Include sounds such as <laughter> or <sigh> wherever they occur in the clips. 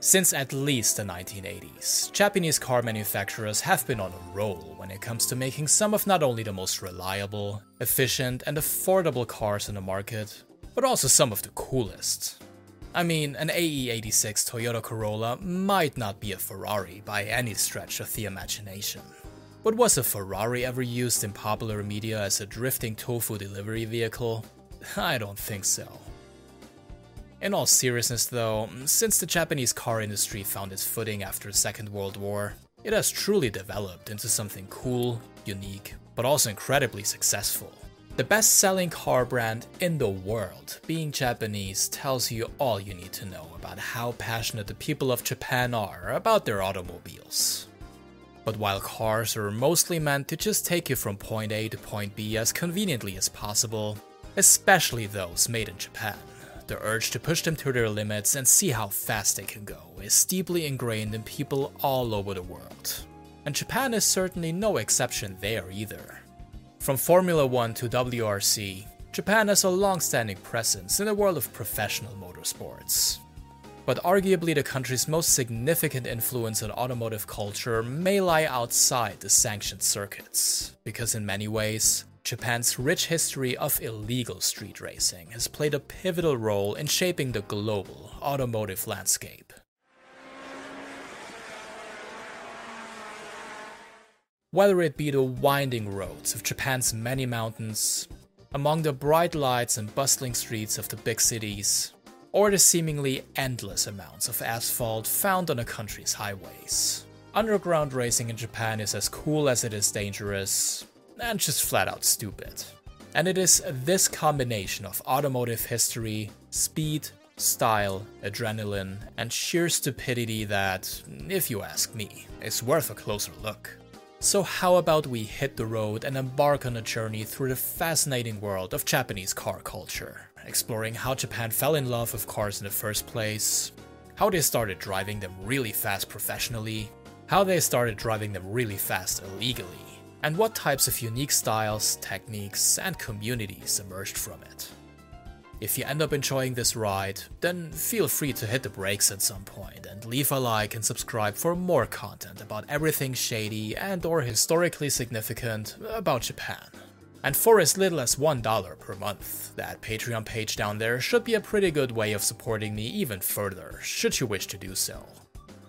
Since at least the 1980s, Japanese car manufacturers have been on a roll when it comes to making some of not only the most reliable, efficient, and affordable cars in the market, but also some of the coolest. I mean, an AE86 Toyota Corolla might not be a Ferrari by any stretch of the imagination. But was a Ferrari ever used in popular media as a drifting tofu delivery vehicle? <laughs> I don't think so. In all seriousness, though, since the Japanese car industry found its footing after the Second World War, it has truly developed into something cool, unique, but also incredibly successful. The best selling car brand in the world, being Japanese, tells you all you need to know about how passionate the people of Japan are about their automobiles. But while cars are mostly meant to just take you from point A to point B as conveniently as possible, especially those made in Japan, the urge to push them to their limits and see how fast they can go is deeply ingrained in people all over the world. And Japan is certainly no exception there either. From Formula One to WRC, Japan has a long standing presence in the world of professional motorsports. But arguably, the country's most significant influence on automotive culture may lie outside the sanctioned circuits, because in many ways, Japan's rich history of illegal street racing has played a pivotal role in shaping the global automotive landscape. Whether it be the winding roads of Japan's many mountains, among the bright lights and bustling streets of the big cities, or the seemingly endless amounts of asphalt found on a country's highways. Underground racing in Japan is as cool as it is dangerous, and just flat out stupid. And it is this combination of automotive history, speed, style, adrenaline, and sheer stupidity that, if you ask me, is worth a closer look. So, how about we hit the road and embark on a journey through the fascinating world of Japanese car culture, exploring how Japan fell in love with cars in the first place, how they started driving them really fast professionally, how they started driving them really fast illegally, and what types of unique styles, techniques, and communities emerged from it. If you end up enjoying this ride, then feel free to hit the brakes at some point and leave a like and subscribe for more content about everything shady and or historically significant about Japan. And for as little as $1 per month, that Patreon page down there should be a pretty good way of supporting me even further, should you wish to do so.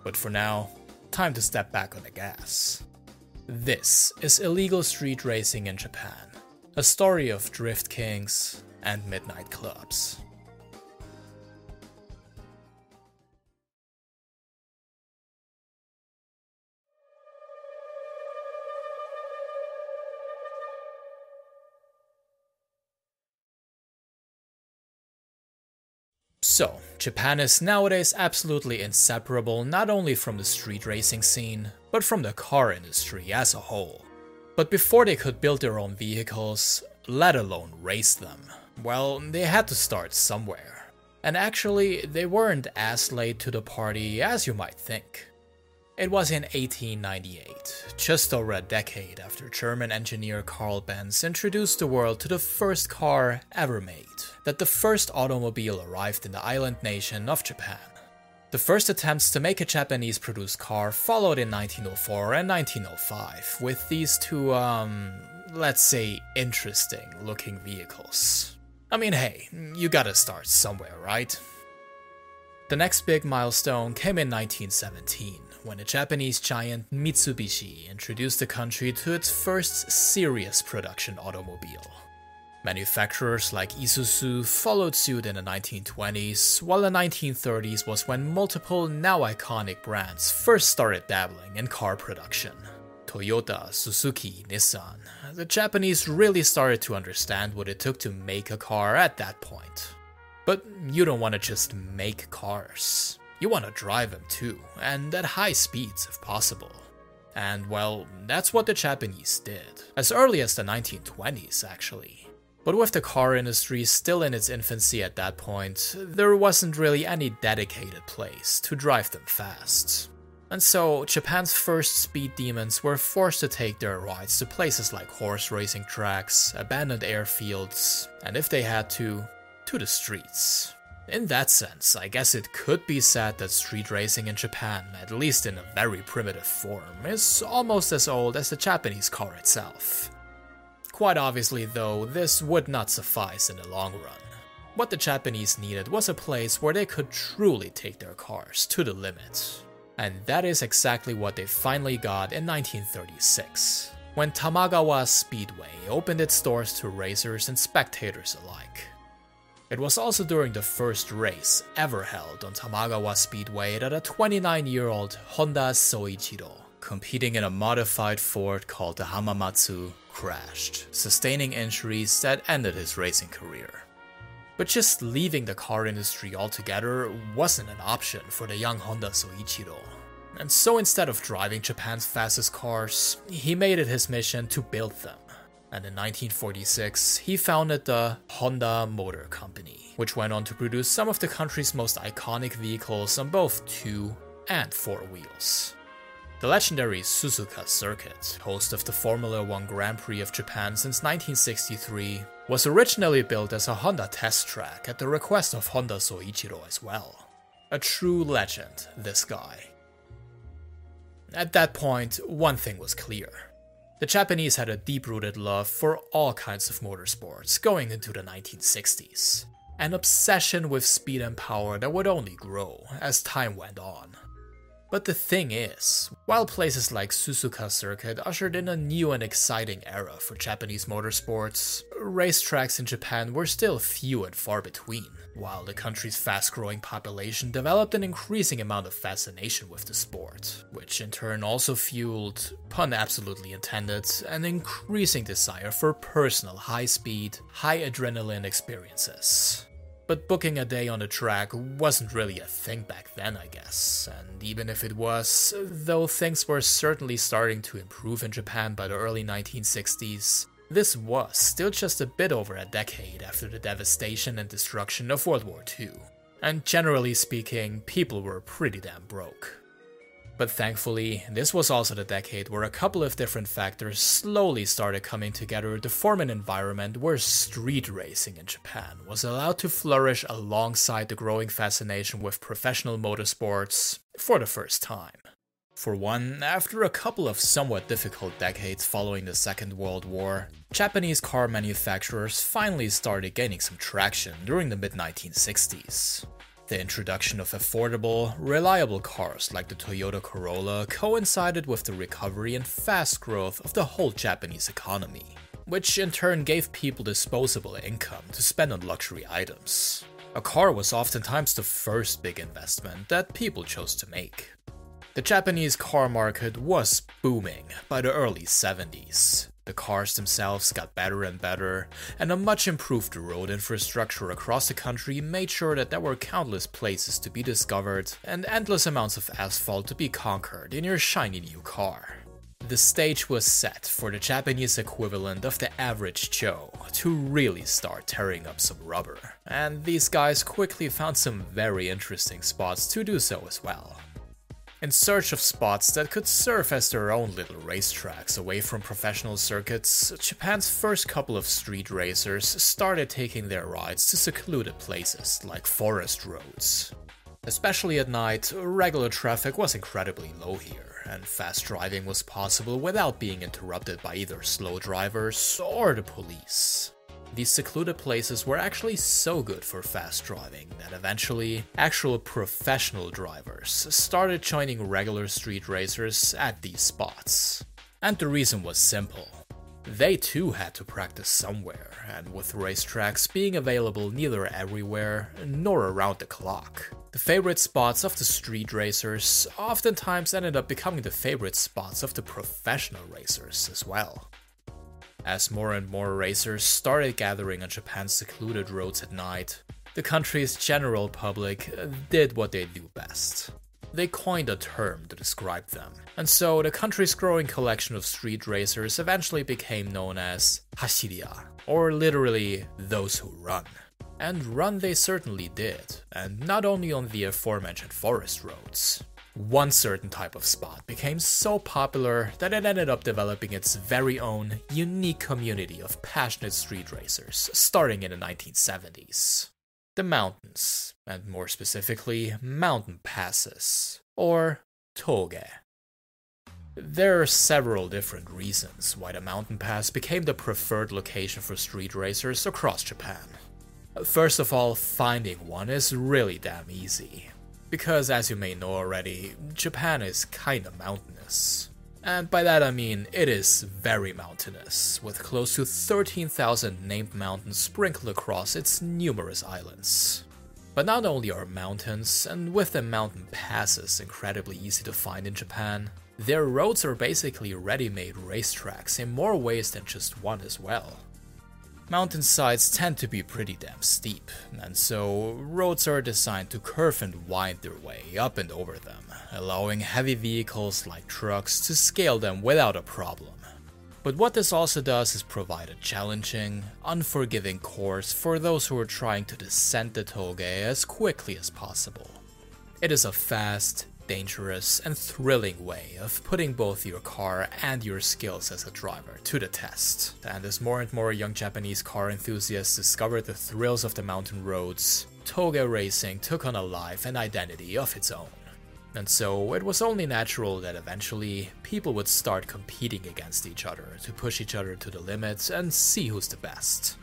But for now, time to step back on the gas. This is illegal street racing in Japan, a story of drift kings, and midnight clubs. So, Japan is nowadays absolutely inseparable not only from the street racing scene, but from the car industry as a whole. But before they could build their own vehicles, let alone race them, well, they had to start somewhere. And actually, they weren't as late to the party as you might think. It was in 1898, just over a decade after German engineer Carl Benz introduced the world to the first car ever made, that the first automobile arrived in the island nation of Japan. The first attempts to make a Japanese produced car followed in 1904 and 1905, with these two, um, let's say, interesting looking vehicles. I mean, hey, you gotta start somewhere, right? The next big milestone came in 1917, when the Japanese giant Mitsubishi introduced the country to its first serious production automobile. Manufacturers like Isuzu followed suit in the 1920s, while the 1930s was when multiple now iconic brands first started dabbling in car production. Toyota, Suzuki, Nissan, the Japanese really started to understand what it took to make a car at that point. But you don't want to just make cars. You want to drive them too, and at high speeds if possible. And well, that's what the Japanese did, as early as the 1920s actually. But with the car industry still in its infancy at that point, there wasn't really any dedicated place to drive them fast. And so, Japan's first speed demons were forced to take their rides to places like horse racing tracks, abandoned airfields, and if they had to, to the streets. In that sense, I guess it could be said that street racing in Japan, at least in a very primitive form, is almost as old as the Japanese car itself. Quite obviously, though, this would not suffice in the long run. What the Japanese needed was a place where they could truly take their cars to the limit. And that is exactly what they finally got in 1936, when Tamagawa Speedway opened its doors to racers and spectators alike. It was also during the first race ever held on Tamagawa Speedway that a 29 year old Honda Soichiro, competing in a modified Ford called the Hamamatsu, crashed, sustaining injuries that ended his racing career. But just leaving the car industry altogether wasn't an option for the young Honda Soichiro. And so instead of driving Japan's fastest cars, he made it his mission to build them and in 1946 he founded the Honda Motor Company, which went on to produce some of the country's most iconic vehicles on both two and four wheels. The legendary Suzuka Circuit, host of the Formula One Grand Prix of Japan since 1963, was originally built as a Honda test track at the request of Honda Soichiro as well. A true legend, this guy. At that point, one thing was clear the Japanese had a deep rooted love for all kinds of motorsports going into the 1960s, an obsession with speed and power that would only grow as time went on. But the thing is, while places like Suzuka Circuit ushered in a new and exciting era for Japanese motorsports, racetracks in Japan were still few and far between, while the country's fast growing population developed an increasing amount of fascination with the sport, which in turn also fueled, pun absolutely intended, an increasing desire for personal high speed, high adrenaline experiences. But booking a day on the track wasn't really a thing back then, I guess. And even if it was, though things were certainly starting to improve in Japan by the early 1960s, this was still just a bit over a decade after the devastation and destruction of World War II. And generally speaking, people were pretty damn broke. But thankfully, this was also the decade where a couple of different factors slowly started coming together to form an environment where street racing in Japan was allowed to flourish alongside the growing fascination with professional motorsports for the first time. For one, after a couple of somewhat difficult decades following the Second World War, Japanese car manufacturers finally started gaining some traction during the mid 1960s. The introduction of affordable, reliable cars like the Toyota Corolla coincided with the recovery and fast growth of the whole Japanese economy, which in turn gave people disposable income to spend on luxury items. A car was oftentimes the first big investment that people chose to make. The Japanese car market was booming by the early 70s, the cars themselves got better and better, and a much improved road infrastructure across the country made sure that there were countless places to be discovered and endless amounts of asphalt to be conquered in your shiny new car. The stage was set for the Japanese equivalent of the average Joe to really start tearing up some rubber, and these guys quickly found some very interesting spots to do so as well in search of spots that could serve as their own little racetracks away from professional circuits, Japan's first couple of street racers started taking their rides to secluded places like forest roads. Especially at night, regular traffic was incredibly low here, and fast driving was possible without being interrupted by either slow drivers or the police. These secluded places were actually so good for fast driving that eventually, actual professional drivers started joining regular street racers at these spots. And the reason was simple. They too had to practice somewhere, and with racetracks being available neither everywhere nor around the clock, the favorite spots of the street racers oftentimes ended up becoming the favorite spots of the professional racers as well. As more and more racers started gathering on Japan's secluded roads at night, the country's general public uh, did what they do best. They coined a term to describe them, and so the country's growing collection of street racers eventually became known as Hashiriya, or literally those who run. And run they certainly did, and not only on the aforementioned forest roads. One certain type of spot became so popular that it ended up developing its very own unique community of passionate street racers starting in the 1970s. the mountains, and more specifically, mountain passes, or toge. There are several different reasons why the mountain pass became the preferred location for street racers across Japan. First of all, finding one is really damn easy. Because, as you may know already, Japan is kinda mountainous. And by that I mean it is very mountainous, with close to 13,000 named mountains sprinkled across its numerous islands. But not only are mountains, and with them mountain passes, incredibly easy to find in Japan, their roads are basically ready made racetracks in more ways than just one as well. Mountainsides tend to be pretty damn steep, and so roads are designed to curve and wind their way up and over them, allowing heavy vehicles like trucks to scale them without a problem. But what this also does is provide a challenging, unforgiving course for those who are trying to descend the toge as quickly as possible. It is a fast, dangerous, and thrilling way of putting both your car and your skills as a driver to the test. And as more and more young Japanese car enthusiasts discovered the thrills of the mountain roads, toge racing took on a life and identity of its own. And so it was only natural that eventually people would start competing against each other to push each other to the limits and see who's the best.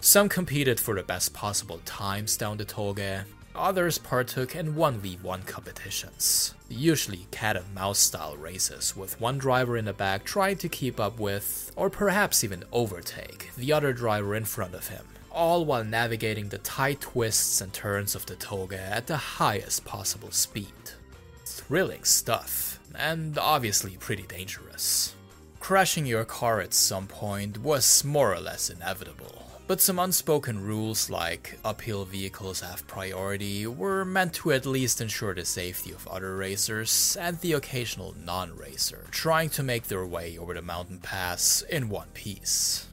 Some competed for the best possible times down the toge, Others partook in 1v1 competitions, usually cat and mouse style races, with one driver in the back trying to keep up with, or perhaps even overtake, the other driver in front of him, all while navigating the tight twists and turns of the toge at the highest possible speed. Thrilling stuff, and obviously pretty dangerous. Crashing your car at some point was more or less inevitable, but some unspoken rules like uphill vehicles have priority were meant to at least ensure the safety of other racers and the occasional non-racer trying to make their way over the mountain pass in one piece.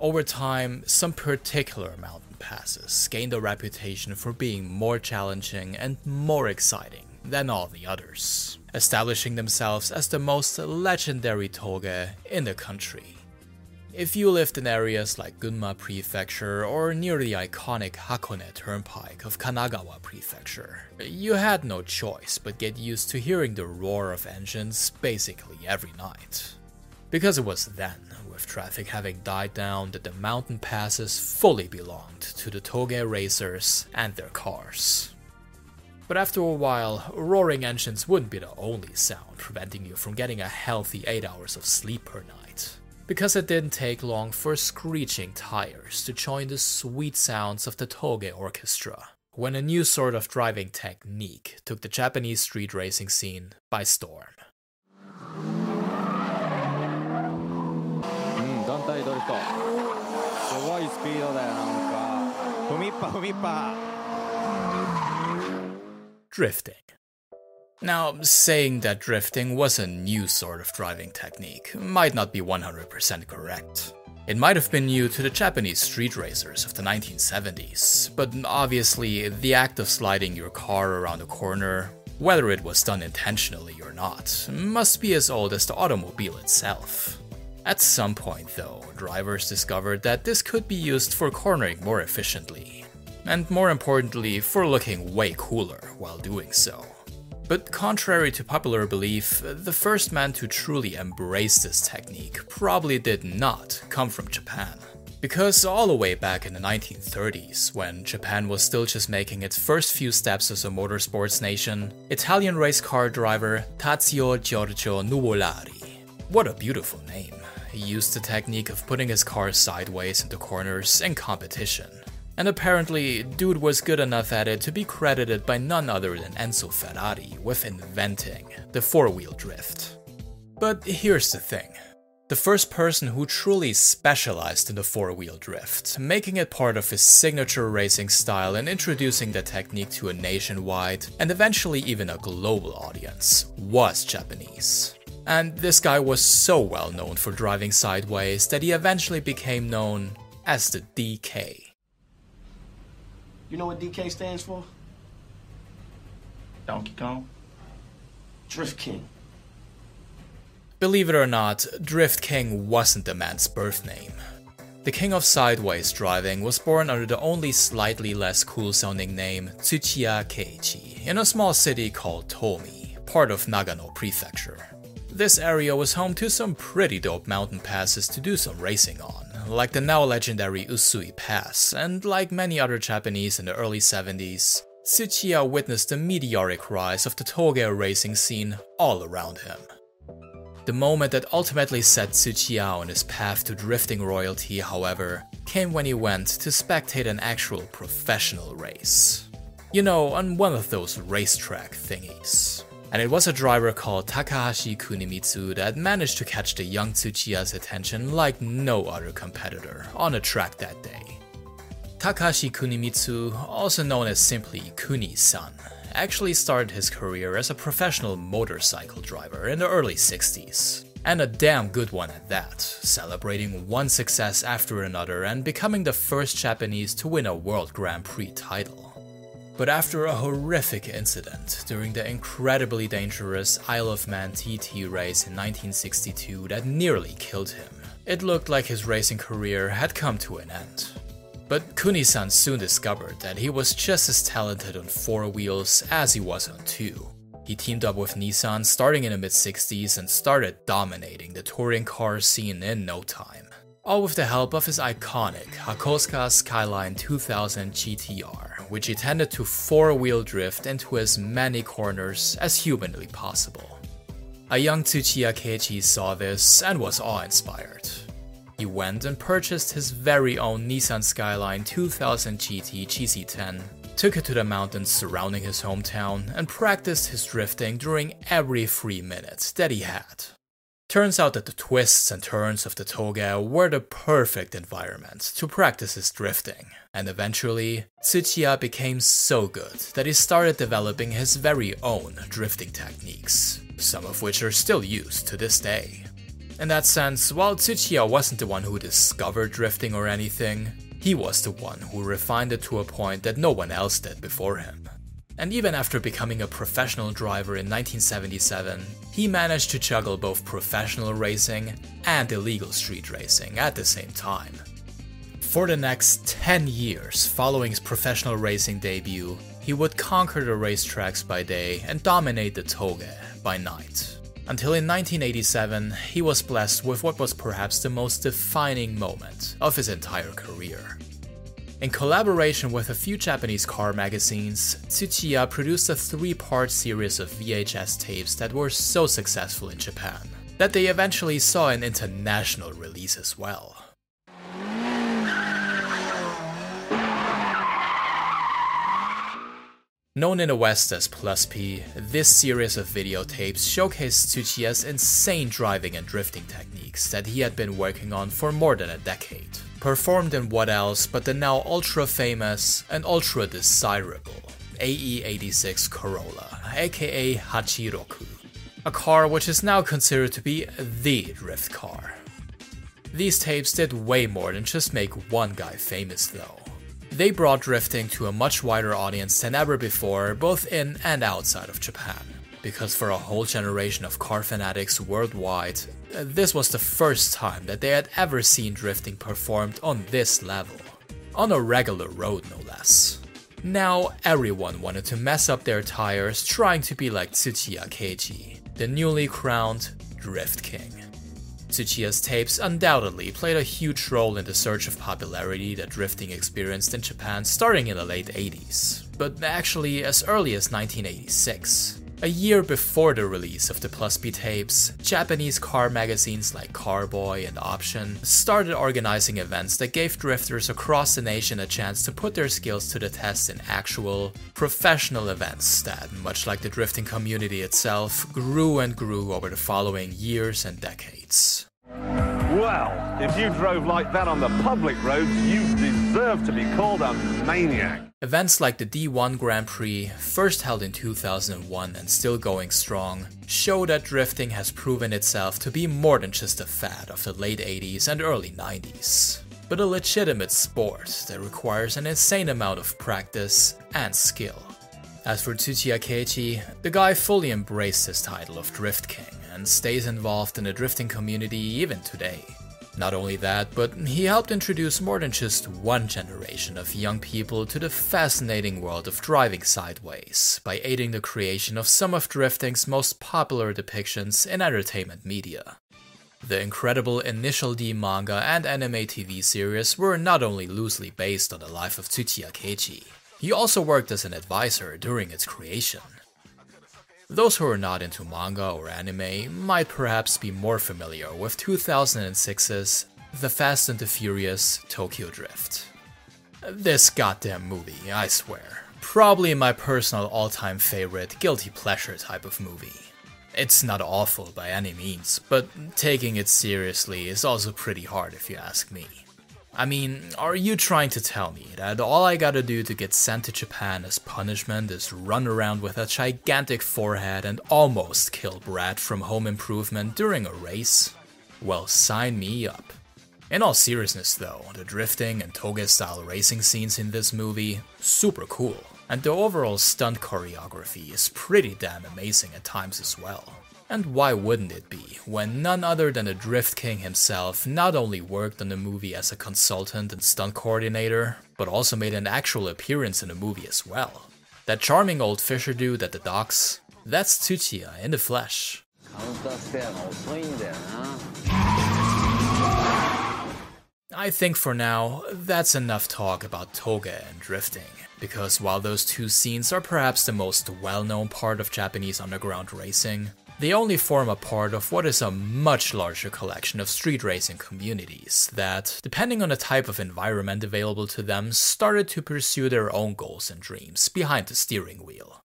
Over time, some particular mountain passes gained a reputation for being more challenging and more exciting than all the others, establishing themselves as the most legendary toge in the country. If you lived in areas like Gunma Prefecture or near the iconic Hakone Turnpike of Kanagawa Prefecture, you had no choice but get used to hearing the roar of engines basically every night. Because it was then, with traffic having died down, that the mountain passes fully belonged to the Toge racers and their cars. But after a while, roaring engines wouldn't be the only sound preventing you from getting a healthy 8 hours of sleep per night because it didn't take long for screeching tires to join the sweet sounds of the Toge Orchestra, when a new sort of driving technique took the Japanese street racing scene by storm. Drifting. Now, saying that drifting was a new sort of driving technique might not be 100% correct. It might have been new to the Japanese street racers of the 1970s, but obviously, the act of sliding your car around a corner, whether it was done intentionally or not, must be as old as the automobile itself. At some point, though, drivers discovered that this could be used for cornering more efficiently, and more importantly, for looking way cooler while doing so. But contrary to popular belief, the first man to truly embrace this technique probably did not come from Japan. Because all the way back in the 1930s, when Japan was still just making its first few steps as a motorsports nation, Italian race car driver Tazio Giorgio Nuvolari. What a beautiful name. He used the technique of putting his car sideways into corners in competition. And apparently, dude was good enough at it to be credited by none other than Enzo Ferrari with inventing the four wheel drift. But here's the thing the first person who truly specialized in the four wheel drift, making it part of his signature racing style and introducing the technique to a nationwide and eventually even a global audience, was Japanese. And this guy was so well known for driving sideways that he eventually became known as the DK. You know what DK stands for? Donkey Kong? Drift King. Believe it or not, Drift King wasn't the man's birth name. The king of sideways driving was born under the only slightly less cool sounding name Tsuchiya Keiichi in a small city called Tomi, part of Nagano Prefecture. This area was home to some pretty dope mountain passes to do some racing on, like the now legendary Usui Pass, and like many other Japanese in the early 70s, Tsuchiya witnessed the meteoric rise of the toge racing scene all around him. The moment that ultimately set Tsuchiya on his path to drifting royalty, however, came when he went to spectate an actual professional race. You know, on one of those racetrack thingies. And it was a driver called Takahashi Kunimitsu that managed to catch the young Tsuchiya's attention like no other competitor on a track that day. Takahashi Kunimitsu, also known as simply Kuni-san, actually started his career as a professional motorcycle driver in the early 60s. And a damn good one at that, celebrating one success after another and becoming the first Japanese to win a World Grand Prix title. But after a horrific incident during the incredibly dangerous Isle of Man TT race in 1962 that nearly killed him, it looked like his racing career had come to an end. But Kuni-san soon discovered that he was just as talented on four wheels as he was on two. He teamed up with Nissan starting in the mid 60s and started dominating the touring car scene in no time. All with the help of his iconic Yokosuka Skyline 2000 GTR, which he tended to four wheel drift into as many corners as humanly possible. A young Tsuchiya Keiichi saw this and was awe inspired. He went and purchased his very own Nissan Skyline 2000 GT GC10, took it to the mountains surrounding his hometown, and practiced his drifting during every free minute that he had. Turns out that the twists and turns of the toge were the perfect environment to practice his drifting, and eventually, Tsuchiya became so good that he started developing his very own drifting techniques, some of which are still used to this day. In that sense, while Tsuchiya wasn't the one who discovered drifting or anything, he was the one who refined it to a point that no one else did before him. And even after becoming a professional driver in 1977, he managed to juggle both professional racing and illegal street racing at the same time. For the next 10 years following his professional racing debut, he would conquer the racetracks by day and dominate the toge by night until in 1987 he was blessed with what was perhaps the most defining moment of his entire career. In collaboration with a few Japanese car magazines, Tsuchiya produced a three part series of VHS tapes that were so successful in Japan that they eventually saw an international release as well. Known in the West as Pluspy, this series of videotapes showcased Tsuchiya's insane driving and drifting techniques that he had been working on for more than a decade. Performed in what else but the now ultra famous and ultra desirable AE86 Corolla, aka Hachiroku, a car which is now considered to be the drift car. These tapes did way more than just make one guy famous though. They brought drifting to a much wider audience than ever before, both in and outside of Japan. Because for a whole generation of car fanatics worldwide, uh, this was the first time that they had ever seen drifting performed on this level. On a regular road, no less. Now, everyone wanted to mess up their tires trying to be like Tsuchiya Keiichi, the newly crowned Drift King. Tsuchiya's tapes undoubtedly played a huge role in the surge of popularity that drifting experienced in Japan starting in the late 80s, but actually as early as 1986. A year before the release of the Pluspy tapes, Japanese car magazines like Carboy and Option started organizing events that gave drifters across the nation a chance to put their skills to the test in actual, professional events that, much like the drifting community itself, grew and grew over the following years and decades. Well, if you drove like that on the public roads, you deserve to be called a maniac. Events like the D1 Grand Prix, first held in 2001 and still going strong, show that drifting has proven itself to be more than just a fad of the late 80s and early 90s, but a legitimate sport that requires an insane amount of practice and skill. As for Tsuchiya Keiichi, the guy fully embraced his title of Drift King and stays involved in the drifting community even today. Not only that, but he helped introduce more than just one generation of young people to the fascinating world of driving sideways by aiding the creation of some of drifting's most popular depictions in entertainment media. The incredible Initial D manga and anime TV series were not only loosely based on the life of Tsuchiya Keiichi, he also worked as an advisor during its creation. Those who are not into manga or anime might perhaps be more familiar with 2006's The Fast and the Furious Tokyo Drift. This goddamn movie, I swear. Probably my personal all time favorite guilty pleasure type of movie. It's not awful by any means, but taking it seriously is also pretty hard if you ask me. I mean, are you trying to tell me that all I gotta do to get sent to Japan as punishment is run around with a gigantic forehead and almost kill Brad from Home Improvement during a race? Well, sign me up. In all seriousness though, the drifting and toge style racing scenes in this movie, super cool, and the overall stunt choreography is pretty damn amazing at times as well. And why wouldn't it be, when none other than the Drift King himself not only worked on the movie as a consultant and stunt coordinator, but also made an actual appearance in the movie as well. That charming old fisher dude at the docks, that's Tsuchiya in the flesh. I think for now, that's enough talk about toge and drifting, because while those two scenes are perhaps the most well known part of Japanese underground racing, they only form a part of what is a much larger collection of street racing communities that, depending on the type of environment available to them, started to pursue their own goals and dreams behind the steering wheel.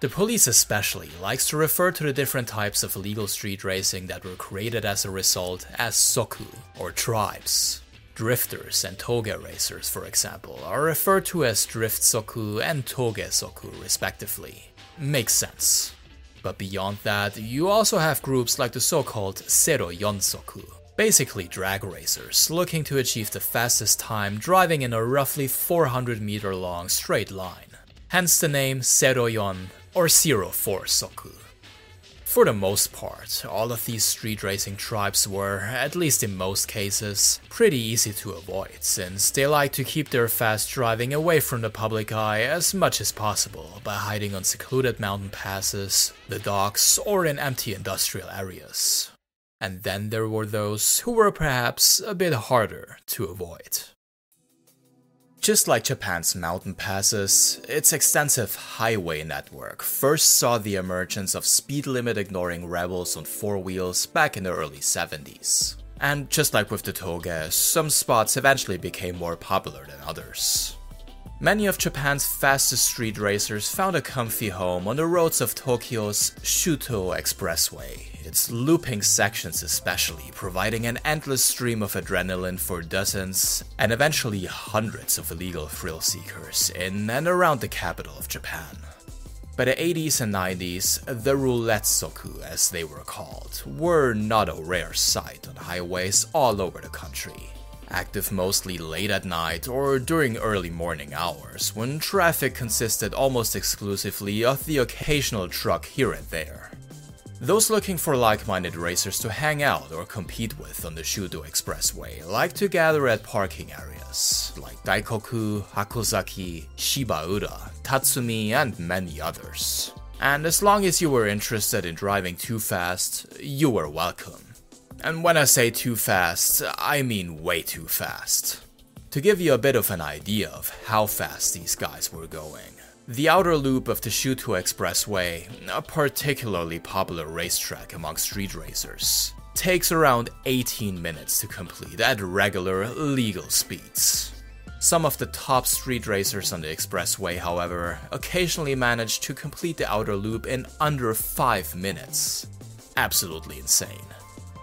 The police especially likes to refer to the different types of legal street racing that were created as a result as soku, or tribes. Drifters and toge racers, for example, are referred to as drift soku and toge soku respectively. Makes sense. But beyond that, you also have groups like the so-called Zero Yonsoku, basically drag racers looking to achieve the fastest time driving in a roughly 400 meter long straight line. Hence the name Zeroyon or Zero Four Soku. For the most part, all of these street racing tribes were, at least in most cases, pretty easy to avoid, since they like to keep their fast driving away from the public eye as much as possible by hiding on secluded mountain passes, the docks, or in empty industrial areas. And then there were those who were perhaps a bit harder to avoid. Just like Japan's mountain passes, its extensive highway network first saw the emergence of speed limit ignoring rebels on four wheels back in the early 70s. And just like with the toge, some spots eventually became more popular than others. Many of Japan's fastest street racers found a comfy home on the roads of Tokyo's Shuto Expressway, its looping sections especially providing an endless stream of adrenaline for dozens and eventually hundreds of illegal thrill seekers in and around the capital of Japan. By the 80s and 90s, the roulette soku, as they were called, were not a rare sight on highways all over the country active mostly late at night or during early morning hours when traffic consisted almost exclusively of the occasional truck here and there. Those looking for like minded racers to hang out or compete with on the Shuto Expressway like to gather at parking areas like Daikoku, Hakozaki, Shibaura, Tatsumi, and many others. And as long as you were interested in driving too fast, you were welcome. And when I say too fast, I mean way too fast. To give you a bit of an idea of how fast these guys were going, the outer loop of the Shuto Expressway, a particularly popular racetrack among street racers, takes around 18 minutes to complete at regular, legal speeds. Some of the top street racers on the expressway, however, occasionally manage to complete the outer loop in under 5 minutes. Absolutely insane.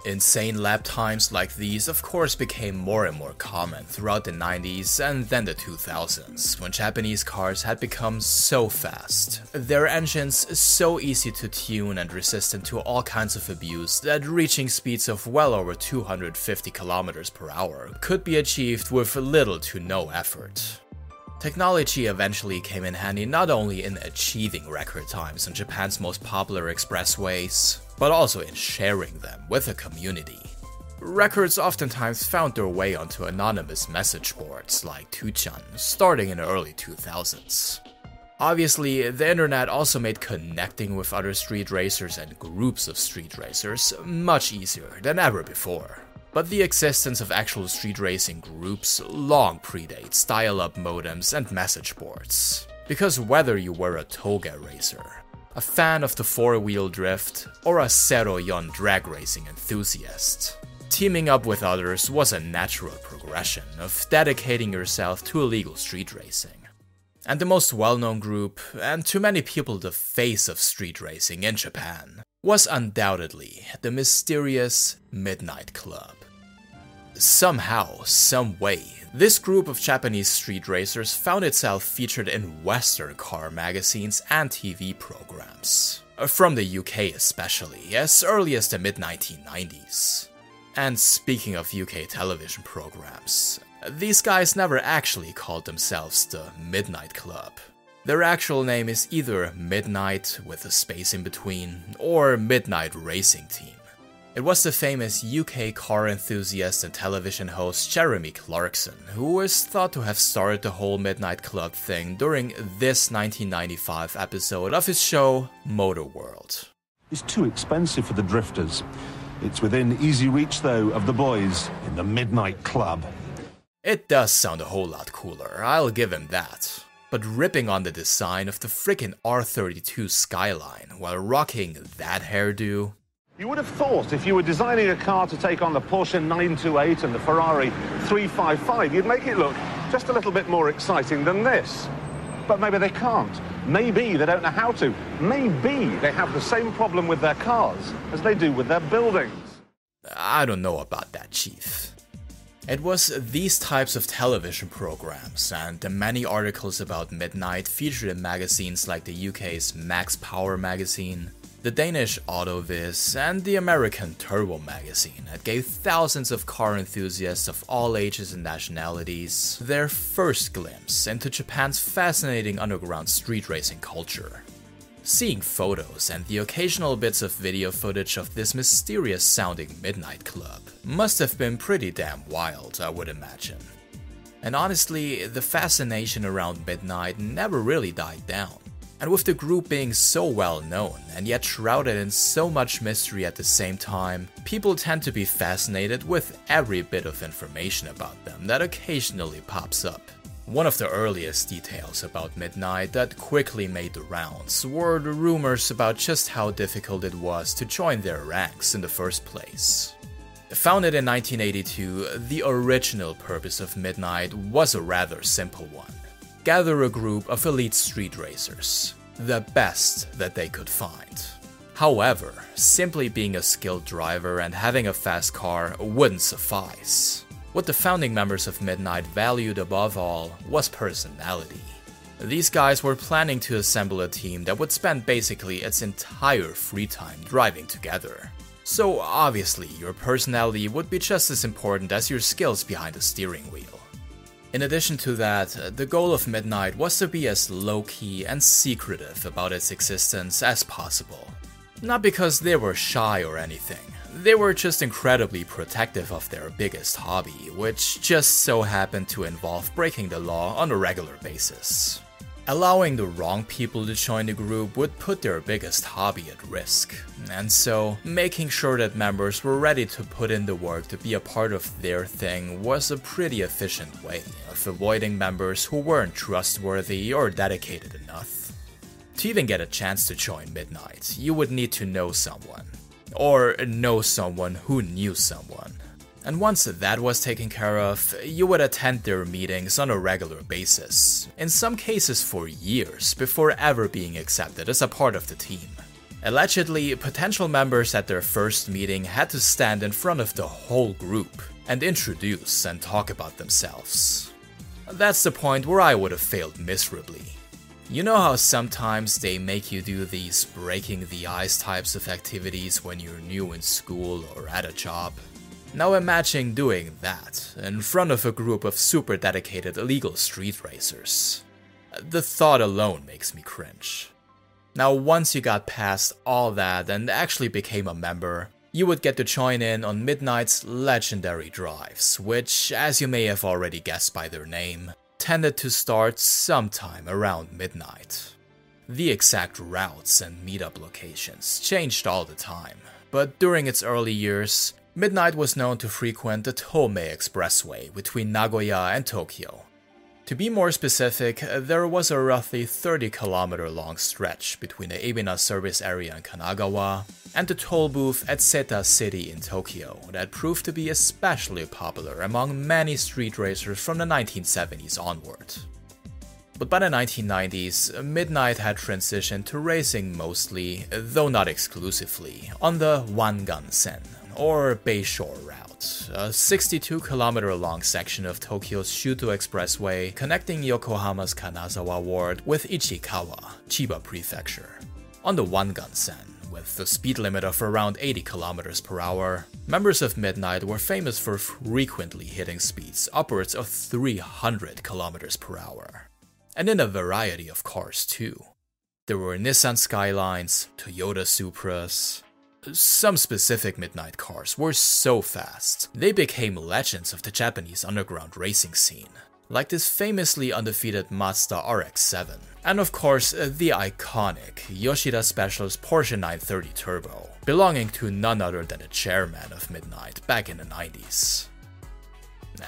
Insane lap times like these, of course, became more and more common throughout the 90s and then the 2000s, when Japanese cars had become so fast, their engines so easy to tune and resistant to all kinds of abuse that reaching speeds of well over 250 km per hour could be achieved with little to no effort. Technology eventually came in handy not only in achieving record times on Japan's most popular expressways, but also in sharing them with the community. records oftentimes found their way onto anonymous message boards like 2chan, starting in the early 2000s. Obviously, the internet also made connecting with other street racers and groups of street racers much easier than ever before. But the existence of actual street racing groups long predates dial up modems and message boards. Because whether you were a toge racer, a fan of the four wheel drift, or a Yon drag racing enthusiast, teaming up with others was a natural progression of dedicating yourself to illegal street racing. And the most well known group, and to many people the face of street racing in Japan, was undoubtedly the mysterious Midnight Club. Somehow, some way, this group of Japanese street racers found itself featured in Western car magazines and TV programs. From the UK especially, as early as the mid 1990s. And speaking of UK television programs, these guys never actually called themselves the Midnight Club. Their actual name is either Midnight with a space in between, or Midnight Racing Team. It was the famous UK car enthusiast and television host Jeremy Clarkson who is thought to have started the whole Midnight Club thing during this 1995 episode of his show Motor World. It's too expensive for the drifters. It's within easy reach, though, of the boys in the Midnight Club. It does sound a whole lot cooler, I'll give him that but ripping on the design of the frickin' R32 Skyline while rocking that hairdo. You would have thought if you were designing a car to take on the Porsche 928 and the Ferrari 355, you'd make it look just a little bit more exciting than this. But maybe they can't. Maybe they don't know how to. Maybe they have the same problem with their cars as they do with their buildings. I don't know about that, Chief. It was these types of television programs and the many articles about Midnight featured in magazines like the UK's Max Power magazine, the Danish Autoviz, and the American Turbo magazine that gave thousands of car enthusiasts of all ages and nationalities their first glimpse into Japan's fascinating underground street racing culture. Seeing photos and the occasional bits of video footage of this mysterious sounding midnight club must have been pretty damn wild, I would imagine. And honestly, the fascination around Midnight never really died down. And with the group being so well known and yet shrouded in so much mystery at the same time, people tend to be fascinated with every bit of information about them that occasionally pops up. One of the earliest details about Midnight that quickly made the rounds were the rumors about just how difficult it was to join their ranks in the first place. Founded in 1982, the original purpose of Midnight was a rather simple one gather a group of elite street racers, the best that they could find. However, simply being a skilled driver and having a fast car wouldn't suffice. What the founding members of Midnight valued above all was personality. These guys were planning to assemble a team that would spend basically its entire free time driving together. So obviously, your personality would be just as important as your skills behind the steering wheel. In addition to that, uh, the goal of Midnight was to be as low key and secretive about its existence as possible. Not because they were shy or anything, they were just incredibly protective of their biggest hobby, which just so happened to involve breaking the law on a regular basis. Allowing the wrong people to join the group would put their biggest hobby at risk, and so making sure that members were ready to put in the work to be a part of their thing was a pretty efficient way of avoiding members who weren't trustworthy or dedicated enough. To even get a chance to join Midnight, you would need to know someone, or know someone who knew someone. And once that was taken care of, you would attend their meetings on a regular basis, in some cases for years before ever being accepted as a part of the team. Allegedly, potential members at their first meeting had to stand in front of the whole group and introduce and talk about themselves. That's the point where I would have failed miserably. You know how sometimes they make you do these breaking the ice types of activities when you're new in school or at a job? Now imagine doing that in front of a group of super dedicated illegal street racers. The thought alone makes me cringe. Now, once you got past all that and actually became a member, you would get to join in on Midnight's legendary drives, which, as you may have already guessed by their name, tended to start sometime around midnight. The exact routes and meetup locations changed all the time, but during its early years, Midnight was known to frequent the Tomei Expressway between Nagoya and Tokyo, to be more specific, there was a roughly 30 kilometer long stretch between the Ebina service area in Kanagawa and the toll booth at Seta City in Tokyo that proved to be especially popular among many street racers from the 1970s onward. But by the 1990s, Midnight had transitioned to racing mostly, though not exclusively, on the Wangansen, or Bayshore route a 62 kilometer long section of Tokyo's Shuto Expressway connecting Yokohama's Kanazawa ward with Ichikawa, Chiba Prefecture. On the Wangan Wangansen, with a speed limit of around 80 kilometers per hour, members of Midnight were famous for frequently hitting speeds upwards of 300 kilometers per hour. And in a variety of cars too. There were Nissan Skylines, Toyota Supras, some specific midnight cars were so fast, they became legends of the Japanese underground racing scene, like this famously undefeated Mazda RX-7, and of course uh, the iconic Yoshida Specials Porsche 930 Turbo, belonging to none other than the chairman of Midnight back in the 90s.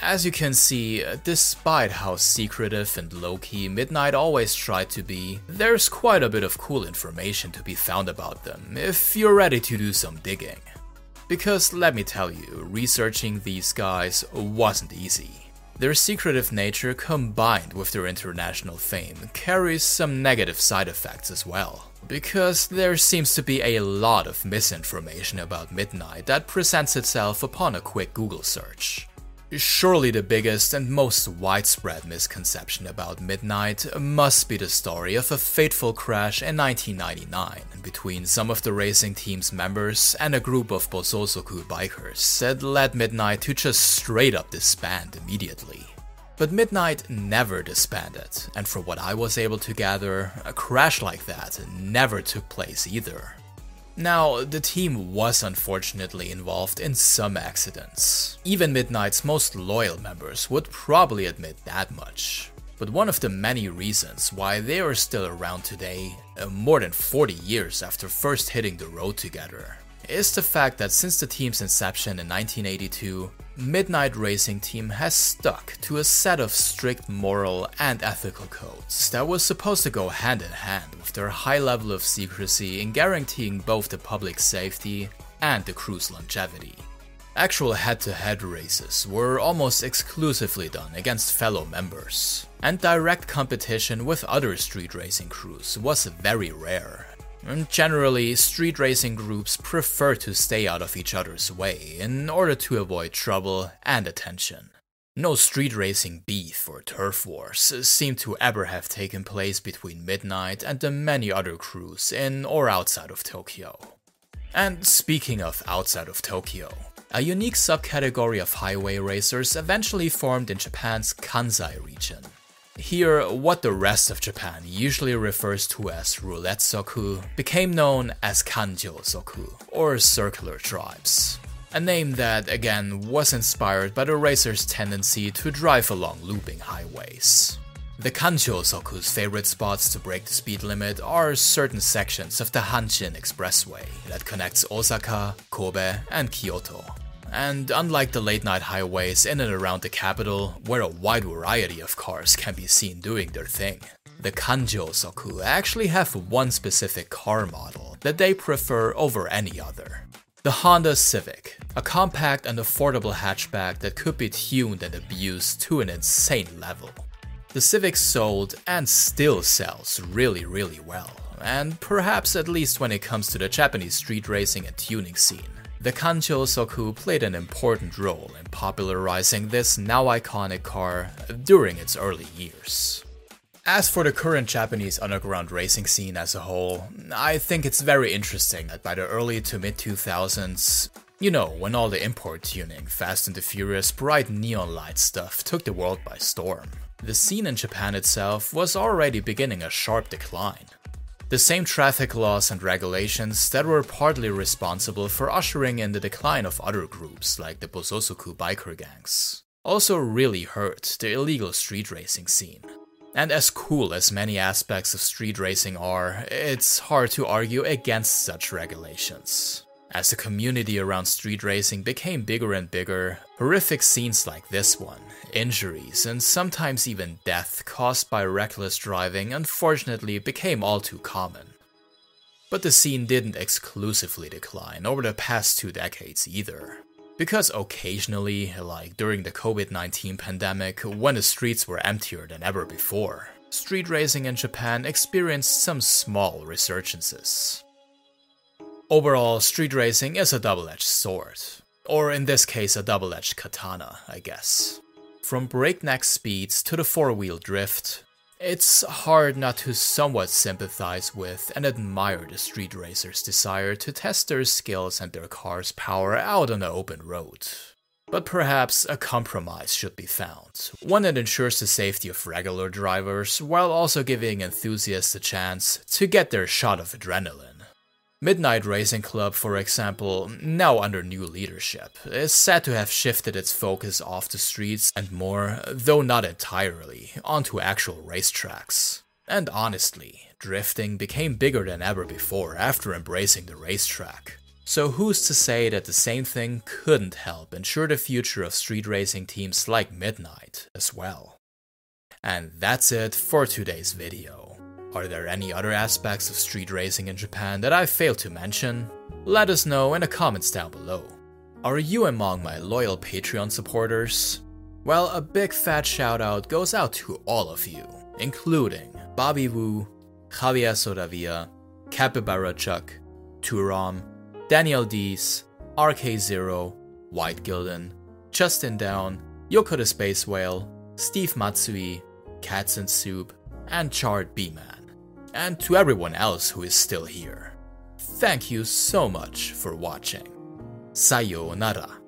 As you can see, despite how secretive and low-key Midnight always tried to be, there's quite a bit of cool information to be found about them if you're ready to do some digging. Because let me tell you, researching these guys wasn't easy. Their secretive nature combined with their international fame carries some negative side effects as well. Because there seems to be a lot of misinformation about Midnight that presents itself upon a quick Google search. Surely the biggest and most widespread misconception about Midnight must be the story of a fateful crash in 1999 between some of the racing team's members and a group of Bosozoku bikers that led Midnight to just straight up disband immediately. But Midnight never disbanded, and from what I was able to gather, a crash like that never took place either. Now, the team was unfortunately involved in some accidents. Even Midnight's most loyal members would probably admit that much. But one of the many reasons why they are still around today, uh, more than 40 years after first hitting the road together, is the fact that since the team's inception in 1982, Midnight Racing Team has stuck to a set of strict moral and ethical codes that was supposed to go hand in hand with their high level of secrecy in guaranteeing both the public safety and the crew's longevity. Actual head to head races were almost exclusively done against fellow members, and direct competition with other street racing crews was very rare and generally, street racing groups prefer to stay out of each other's way in order to avoid trouble and attention. No street racing beef or turf wars seem to ever have taken place between Midnight and the many other crews in or outside of Tokyo. And speaking of outside of Tokyo, a unique subcategory of highway racers eventually formed in Japan's Kansai region. Here, what the rest of Japan usually refers to as roulette zoku became known as kanjo zoku, or circular tribes. A name that, again, was inspired by the racer's tendency to drive along looping highways. The Kanjo Zoku's favorite spots to break the speed limit are certain sections of the Hanshin Expressway that connects Osaka, Kobe, and Kyoto, and unlike the late night highways in and around the capital, where a wide variety of cars can be seen doing their thing, the Kanjo Zoku actually have one specific car model that they prefer over any other. The Honda Civic, a compact and affordable hatchback that could be tuned and abused to an insane level. The Civic sold and still sells really, really well, and perhaps at least when it comes to the Japanese street racing and tuning scene. The Kanjo Zoku played an important role in popularizing this now iconic car during its early years. As for the current Japanese underground racing scene as a whole, I think it's very interesting that by the early to mid 2000s, you know, when all the import tuning, Fast and the Furious, bright neon light stuff took the world by storm, the scene in Japan itself was already beginning a sharp decline. The same traffic laws and regulations that were partly responsible for ushering in the decline of other groups like the Bosozoku biker gangs also really hurt the illegal street racing scene. And as cool as many aspects of street racing are, it's hard to argue against such regulations. As the community around street racing became bigger and bigger, horrific scenes like this one, injuries, and sometimes even death caused by reckless driving unfortunately became all too common. But the scene didn't exclusively decline over the past two decades either. Because occasionally, like during the COVID 19 pandemic, when the streets were emptier than ever before, street racing in Japan experienced some small resurgences. Overall, street racing is a double edged sword. Or in this case, a double edged katana, I guess. From breakneck speeds to the four wheel drift, it's hard not to somewhat sympathize with and admire the street racers' desire to test their skills and their car's power out on the open road. But perhaps a compromise should be found, one that ensures the safety of regular drivers while also giving enthusiasts a chance to get their shot of adrenaline. Midnight Racing Club, for example, now under new leadership, is said to have shifted its focus off the streets and more, though not entirely, onto actual racetracks. And honestly, drifting became bigger than ever before after embracing the racetrack. So who's to say that the same thing couldn't help ensure the future of street racing teams like Midnight as well? And that's it for today's video. Are there any other aspects of street racing in Japan that I've failed to mention? Let us know in the comments down below. Are you among my loyal Patreon supporters? Well, a big fat shout out goes out to all of you, including Bobby Wu, Javier Sodavia, Capybara Chuck, Turam, Daniel Dees, RK0, White Gilden, Justin Down, Yoko the Space Whale, Steve Matsui, Cats and Soup, and Chard B-Man and to everyone else who is still here. Thank you so much for watching. Sayonara.